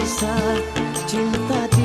sisa cinta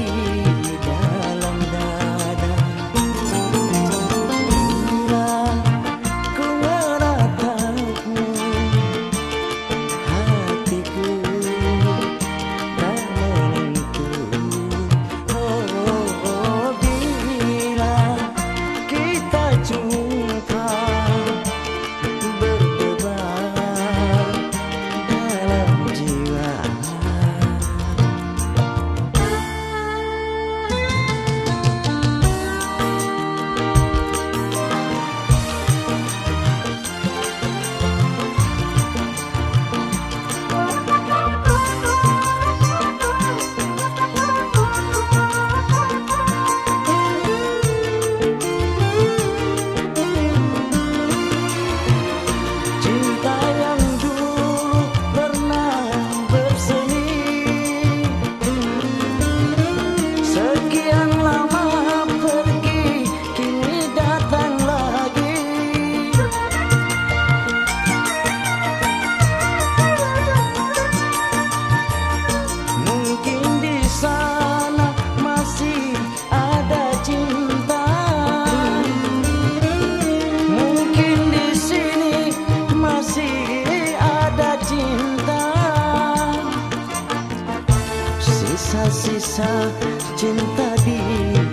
sisa-sisa cinta dia